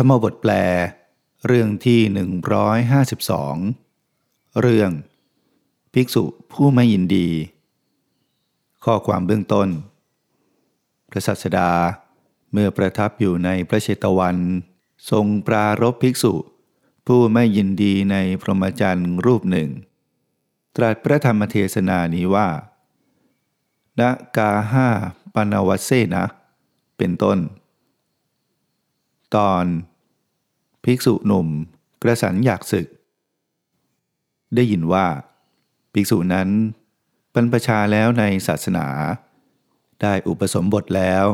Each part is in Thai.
ธรรมบทแปล เรื่องที่ 152 เรื่อง ภิกษุผู้ไม่ยินดี ข้อความเบื้องต้น พระสัสดาเมื่อประทับอยู่ในพระเชตวัน ทรงปรารบภิกษุ ผู้ไม่ยินดีในพรหมจรรย์รูปหนึ่ง ตรัสพระธรรมเทศนานี้ว่าณกาห้าปนวัสเซนะ เป็นต้น ตอน ภิกษุหนุ่มกระสันอยากศึก ได้ยินว่า ภิกษุนั้นบรรพชาแล้วในศาสนา ได้อุปสมบทแล้ว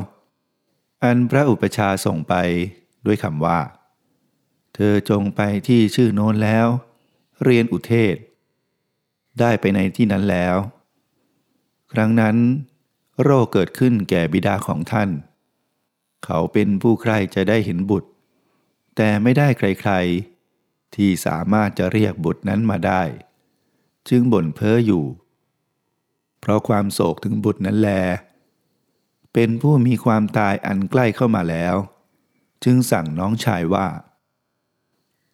อันพระอุปชาส่งไปด้วยคำว่า เธอจงไปที่ชื่อโน้นแล้ว เรียนอุเทศ ได้ไปในที่นั้นแล้ว ครั้งนั้น โรคเกิดขึ้นแก่บิดาของท่าน เขาเป็นผู้ใครจะได้เห็นบุตร แต่ไม่ได้ใครๆ ที่สามารถจะเรียกบุตรนั้นมาได้ จึงบ่นเพ้ออยู่ เพราะความโศกถึงบุตรนั้นแล เป็นผู้มีความตายอันใกล้เข้ามาแล้ว จึงสั่งน้องชายว่า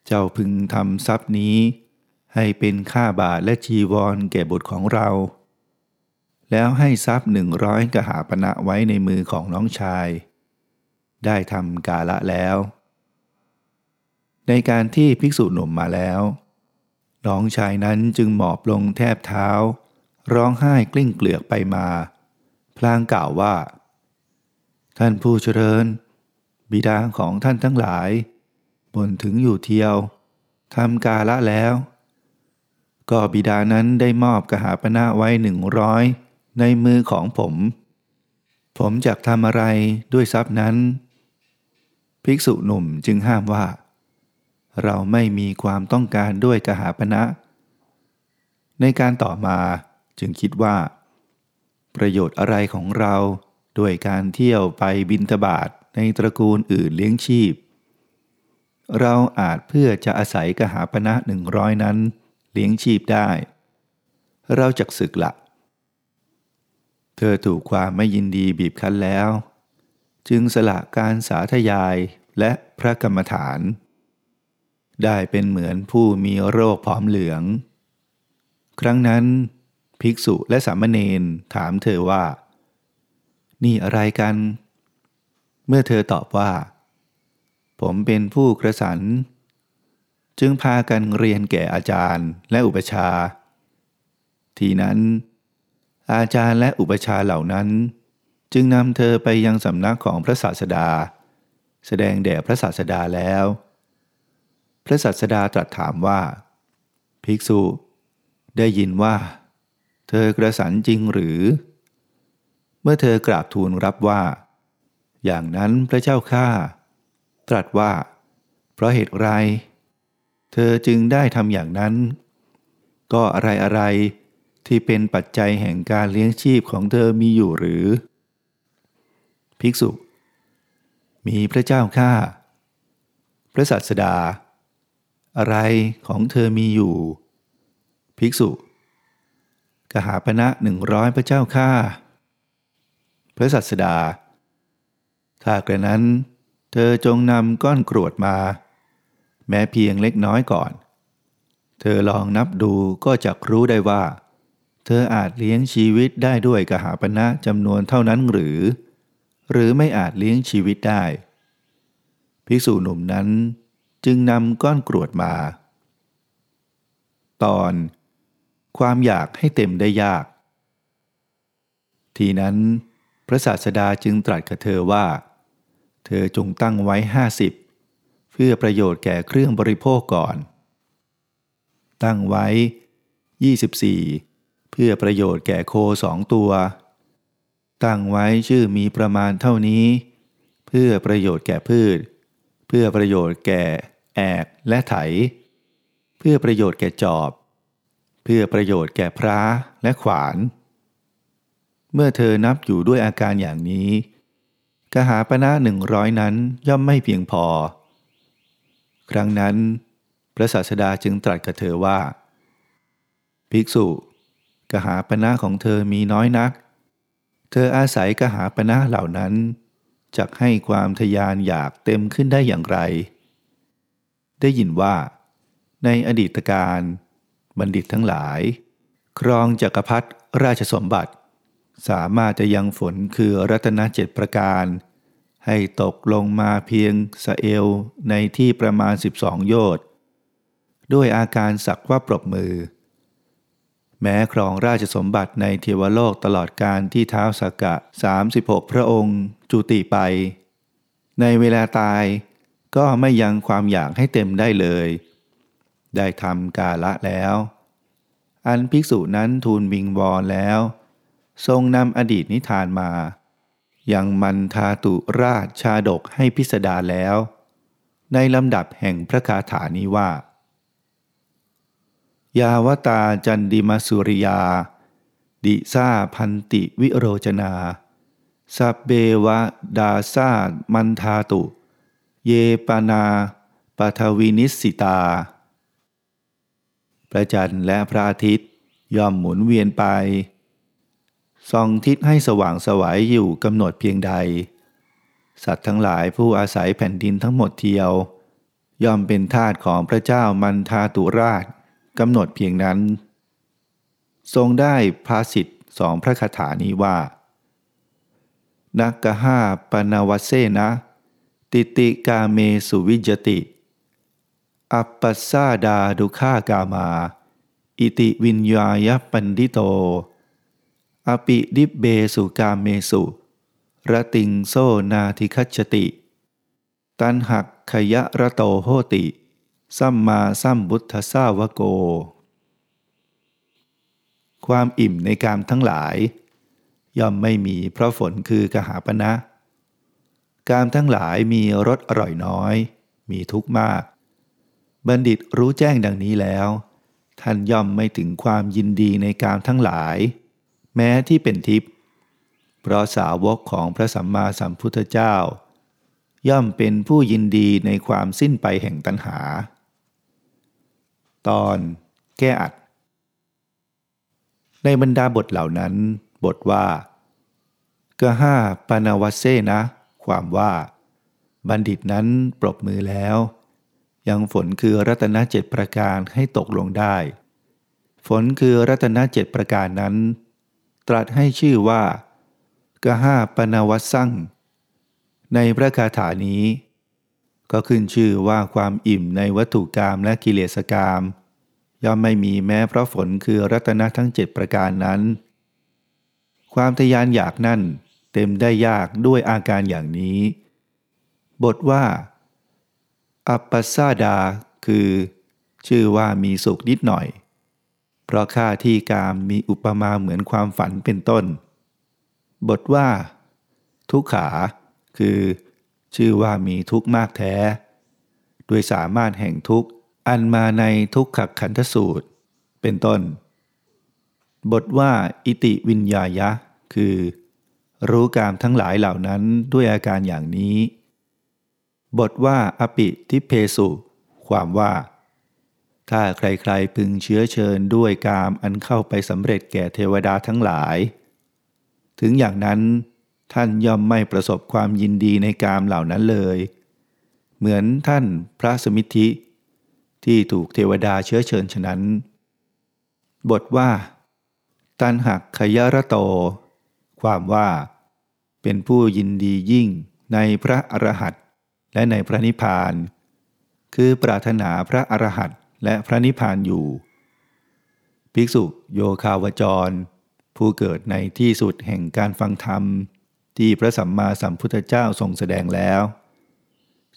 เจ้าพึงทำทรัพย์นี้ ให้เป็นค่าบาทและจีวรแก่บุตรของเรา แล้วให้ทรัพย์หนึ่งร้อยกหาปณะไว้ในมือของน้องชาย ได้ทำกาละแล้ว ในการที่ภิกษุหนุ่มมาแล้ว น้องชายนั้นจึงหมอบลงแทบเท้า ร้องไห้กลิ้งเกลือกไปมา พลางกล่าวว่า ท่านผู้เจริญ บิดาของท่านทั้งหลายบ่นถึงอยู่เที่ยวทำกาละแล้ว ก็บิดานั้นได้มอบกหาปณะไว้หนึ่งร้อยในมือของผม ผมจะทำอะไรด้วยทรัพย์นั้น ภิกษุหนุ่มจึงห้ามว่า เราไม่มีความต้องการด้วยกหาปณะ ในการต่อมาจึงคิดว่า ประโยชน์อะไรของเราด้วยการเที่ยวไปบินทบาทในตระกูลอื่นเลี้ยงชีพ เราอาจเพื่อจะอาศัยกหาปณะหนึ่งร้อยนั้นเลี้ยงชีพได้ เราจักศึกละ เธอถูกความไม่ยินดีบีบคั้นแล้ว จึงสละการสาธยายและพระกรรมฐาน ได้เป็นเหมือนผู้มีโรคผอมเหลือง ครั้งนั้น ภิกษุและสามเณรถามเธอว่า นี่อะไรกัน เมื่อเธอตอบว่า ผมเป็นผู้กระสัน จึงพากันเรียนแก่อาจารย์และอุปชา ทีนั้น อาจารย์และอุปชาเหล่านั้น จึงนำเธอไปยังสำนักของพระศาสดา แสดงแด่พระศาสดาแล้ว พระศาสดาตรัสถามว่า ภิกษุ ได้ยินว่า เธอกระสันจริงหรือ เมื่อเธอกราบทูลรับว่า อย่างนั้นพระเจ้าข้าตรัสว่า เพราะเหตุไร เธอจึงได้ทำอย่างนั้น ก็อะไรอะไรที่เป็นปัจจัยแห่งการเลี้ยงชีพของเธอมีอยู่หรือ ภิกษุ มีพระเจ้าข้าพระสัสดา อะไรของเธอมีอยู่ ภิกษุ กหาปณะหนึ่งร้อยพระเจ้าข้าพระสัสดาถ้ากระนั้น เธอจงนำก้อนกรวดมา แม้เพียงเล็กน้อยก่อน เธอลองนับดูก็จะรู้ได้ว่า เธออาจเลี้ยงชีวิตได้ด้วยกหาปณะจำนวนเท่านั้นหรือ หรือไม่อาจเลี้ยงชีวิตได้ ภิกษุหนุ่มนั้น จึงนำก้อนกรวดมา ตอน ความอยากให้เต็มได้ยาก ทีนั้น พระศาสดาจึงตรัสกับเธอว่า เธอจงตั้งไว้ห้าสิบเพื่อประโยชน์แก่เครื่องบริโภคก่อน ตั้งไว้ 24 เพื่อประโยชน์แก่โคสองตัว ตั้งไว้ชื่อมีประมาณเท่านี้ เพื่อประโยชน์แก่พืช เพื่อประโยชน์แก่ แอกและไถ เพื่อประโยชน์แก่จอบ เพื่อประโยชน์แก่พระและขวาน เมื่อเธอนับอยู่ด้วยอาการอย่างนี้ กหาปณะหนึ่งร้อยนั้นย่อมไม่เพียงพอ ครั้งนั้น พระศาสดาจึงตรัสกับเธอว่า ภิกษุ กหาปณะของเธอมีน้อยนัก เธออาศัยกหาปณะเหล่านั้นจักให้ความทยานอยากเต็มขึ้นได้อย่างไร ได้ยินว่า ในอดีตการบัณฑิตทั้งหลาย ครองจักรพรรดิราชสมบัติ สามารถจะยังฝนคือรัตนเจ็ดประการ ให้ตกลงมาเพียงสเอลในที่ประมาณ 12 โยชน์ด้วยอาการสักว่าปรบมือ แม้ครองราชสมบัติในเทวโลกตลอดการที่เท้าสกกะ 36 พระองค์จุติไป ในเวลาตาย ก็ไม่ยังความอยากให้เต็มได้เลย ได้ทำกาละแล้ว อันภิกษุนั้นทูลวิงวอนแล้ว ทรงนำอดีตนิทานมา ยังมันทาตุราชชาดกให้พิสดารแล้ว ในลำดับแห่งพระคาถานี้ว่า ยาวตาจันดิมาสุริยา ดิซาพันติวิโรจนาสับเบวะดาซามันทาตุ เยปานาปทวินิสิตา พระจันทร์และพระอาทิตย์ย่อมหมุนเวียนไป ส่องทิศให้สว่างสวัยอยู่กำหนดเพียงใด สัตว์ทั้งหลายผู้อาศัยแผ่นดินทั้งหมดเทียว ย่อมเป็นทาสของพระเจ้ามันทาตุราชกำหนดเพียงนั้น ทรงได้ภาสิทธิ์สองพระคาถานี้ว่า นักกะห้าปนาวัเซนะ ติติกาเมสุวิจติ อัปปัสสาดาดุขากามา อิติวิญญายปันดิโต อปิดิบเบสุกาเมสุระติงโซนาทิคัจติ ตันหักขยะระโตโหติ สัมมาสัมบุทธสาวโก ความอิ่มในกามทั้งหลาย ย่อมไม่มีเพราะฝนคือกหาปณะนะ กามทั้งหลายมีรสอร่อยน้อย มีทุกข์มาก บัณฑิตรู้แจ้งดังนี้แล้ว ท่านย่อมไม่ถึงความยินดีในกามทั้งหลาย แม้ที่เป็นทิพย์เพราะสาวกของพระสัมมาสัมพุทธเจ้า ย่อมเป็นผู้ยินดีในความสิ้นไปแห่งตัณหา ตอนแก้อัด ในบรรดาบทเหล่านั้น บทว่ากะห้าปานาวเซนะ ความว่า บัณฑิตนั้นปรบมือแล้ว ยังฝนคือรัตนเจ็ดประการให้ตกลงได้ ฝนคือรัตนเจ็ดประการนั้น ตรัสให้ชื่อว่ากะห้าปนาวัตสั่งในพระคาถานี้ ก็ขึ้นชื่อว่าความอิ่มในวัตถุกรรมและกิเลสกรรมย่อมไม่มีแม้เพราะฝนคือรัตนทั้งเจ็ดประการนั้น ความทยานอยากนั่น เต็มได้ยากด้วยอาการอย่างนี้ บทว่า อัปปัสซาดา คือ ชื่อว่ามีสุขนิดหน่อย เพราะค่าที่กามมีอุปมาเหมือนความฝันเป็นต้น บทว่า ทุกขา คือ ชื่อว่ามีทุกข์มากแท้ ด้วยสามารถแห่งทุกข์อันมาในทุกขขันธสูตร เป็นต้น บทว่า อิติวิญญายะ คือ รู้กามทั้งหลายเหล่านั้นด้วยอาการอย่างนี้ บทว่าอปิทิเพสุ ความว่า ถ้าใครๆพึงเชื้อเชิญด้วยกามอันเข้าไปสำเร็จแก่เทวดาทั้งหลาย ถึงอย่างนั้นท่านย่อมไม่ประสบความยินดีในกามเหล่านั้นเลย เหมือนท่านพระสมิทธิ ที่ถูกเทวดาเชื้อเชิญฉะนั้น บทว่าตันหักขยรโต ความว่า เป็นผู้ยินดียิ่งในพระอรหันต์และในพระนิพพาน คือปรารถนาพระอรหันต์และพระนิพพานอยู่ ภิกษุโยคาวจร ผู้เกิดในที่สุดแห่งการฟังธรรม ที่พระสัมมาสัมพุทธเจ้าทรงแสดงแล้ว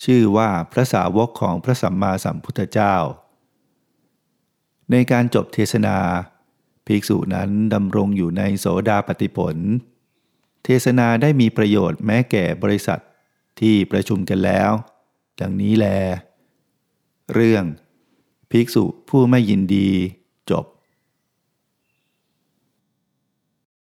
ชื่อว่าพระสาวกของพระสัมมาสัมพุทธเจ้า ในการจบเทศนา ภิกษุนั้นดำรงอยู่ในโสดาปติผล เทศนาได้มีประโยชน์แม้แก่บริษัทที่ประชุมกันแล้ว ดังนี้แล เรื่อง ภิกษุผู้ไม่ยินดี